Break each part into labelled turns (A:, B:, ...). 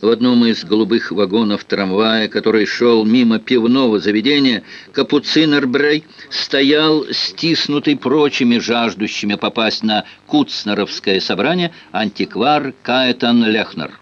A: В одном из голубых вагонов трамвая, который шел мимо пивного заведения, капуцинер Брей стоял стиснутый прочими жаждущими попасть на Куцнеровское собрание антиквар Каэтан Лехнер.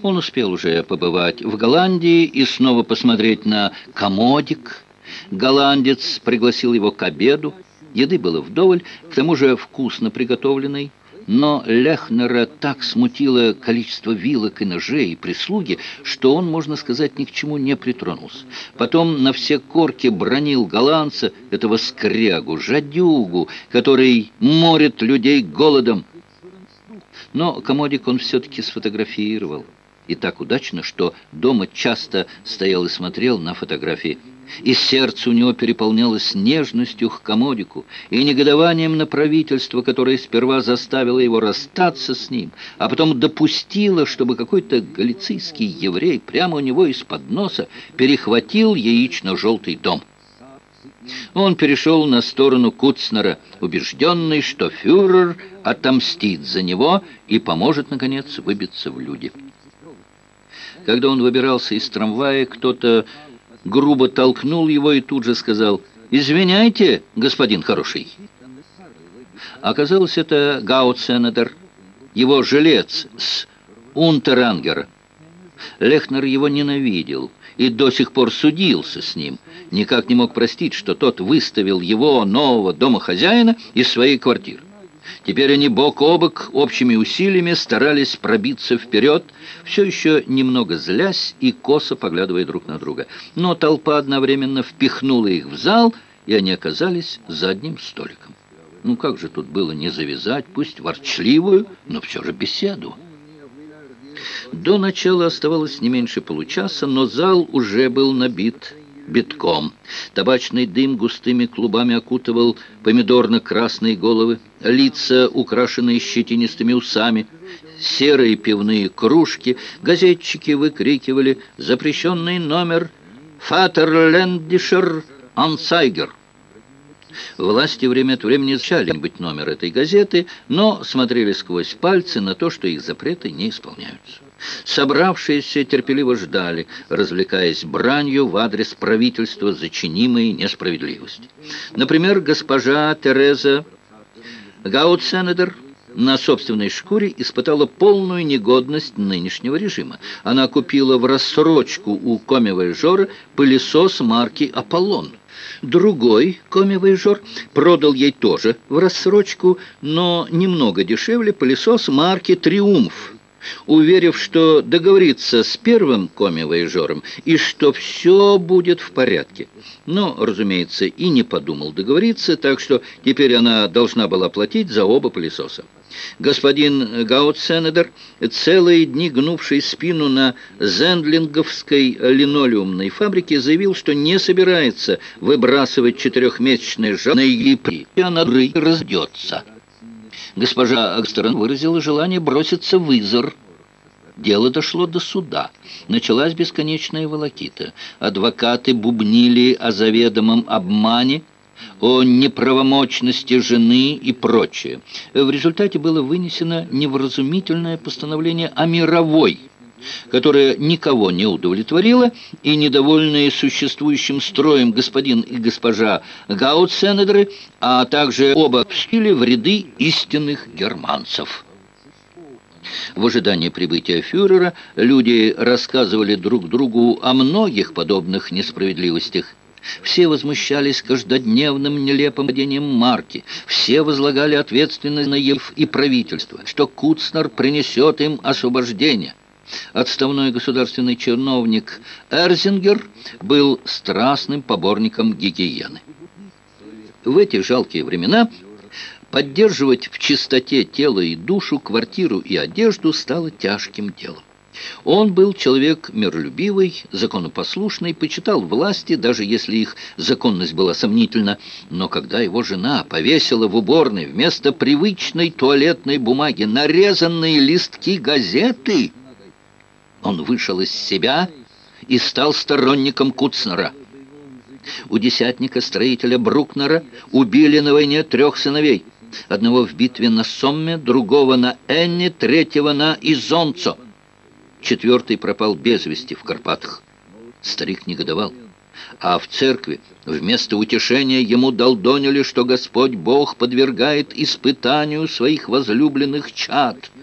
A: Он успел уже побывать в Голландии и снова посмотреть на комодик. Голландец пригласил его к обеду. Еды было вдоволь, к тому же вкусно приготовленной. Но Лехнера так смутило количество вилок и ножей и прислуги, что он, можно сказать, ни к чему не притронулся. Потом на все корки бронил голландца, этого скрягу, жадюгу, который морит людей голодом. Но комодик он все-таки сфотографировал. И так удачно, что дома часто стоял и смотрел на фотографии и сердце у него переполнялось нежностью к комодику и негодованием на правительство, которое сперва заставило его расстаться с ним, а потом допустило, чтобы какой-то галицийский еврей прямо у него из-под носа перехватил яично-желтый дом. Он перешел на сторону Куцнера, убежденный, что фюрер отомстит за него и поможет, наконец, выбиться в люди. Когда он выбирался из трамвая, кто-то грубо толкнул его и тут же сказал «Извиняйте, господин хороший». Оказалось, это Гауценедер, его жилец с Унтерангера. Лехнер его ненавидел и до сих пор судился с ним. Никак не мог простить, что тот выставил его, нового домохозяина, из своей квартиры. Теперь они бок о бок общими усилиями старались пробиться вперед, все еще немного злясь и косо поглядывая друг на друга. Но толпа одновременно впихнула их в зал, и они оказались за одним столиком. Ну как же тут было не завязать, пусть ворчливую, но все же беседу? До начала оставалось не меньше получаса, но зал уже был набит битком. Табачный дым густыми клубами окутывал помидорно-красные головы, лица, украшенные щетинистыми усами, серые пивные кружки. Газетчики выкрикивали запрещенный номер «Фатерлендишер Ансайгер». Власти время от времени быть номер этой газеты, но смотрели сквозь пальцы на то, что их запреты не исполняются. Собравшиеся терпеливо ждали, развлекаясь бранью в адрес правительства за чинимые несправедливости. Например, госпожа Тереза Гаутсенедер на собственной шкуре испытала полную негодность нынешнего режима. Она купила в рассрочку у комивояжора пылесос марки «Аполлон». Другой комивояжор продал ей тоже в рассрочку, но немного дешевле пылесос марки «Триумф» уверив, что договорится с первым коми-вояжером и что все будет в порядке. Но, разумеется, и не подумал договориться, так что теперь она должна была платить за оба пылесоса. Господин Гаутсенедер, целые дни гнувший спину на зендлинговской линолеумной фабрике, заявил, что не собирается выбрасывать четырехмесячные жал на Египте, и она раздется. Госпожа Акстерон выразила желание броситься в Изор. Дело дошло до суда. Началась бесконечная волокита. Адвокаты бубнили о заведомом обмане, о неправомочности жены и прочее. В результате было вынесено невразумительное постановление о мировой которое никого не удовлетворило, и недовольные существующим строем господин и госпожа Гаутсенедры, а также оба вступили в ряды истинных германцев. В ожидании прибытия фюрера люди рассказывали друг другу о многих подобных несправедливостях. Все возмущались каждодневным нелепым падением марки. Все возлагали ответственность на Ев и правительство, что Куцнер принесет им освобождение. Отставной государственный чиновник Эрзингер был страстным поборником гигиены. В эти жалкие времена поддерживать в чистоте тело и душу, квартиру и одежду стало тяжким делом. Он был человек миролюбивый, законопослушный, почитал власти, даже если их законность была сомнительна. Но когда его жена повесила в уборной вместо привычной туалетной бумаги нарезанные листки газеты... Он вышел из себя и стал сторонником Куцнера. У десятника-строителя Брукнера убили на войне трех сыновей. Одного в битве на Сомме, другого на Энне, третьего на Изонцо. четвертый пропал без вести в Карпатах. Старик негодовал. А в церкви вместо утешения ему долдонили, что Господь Бог подвергает испытанию своих возлюбленных чад –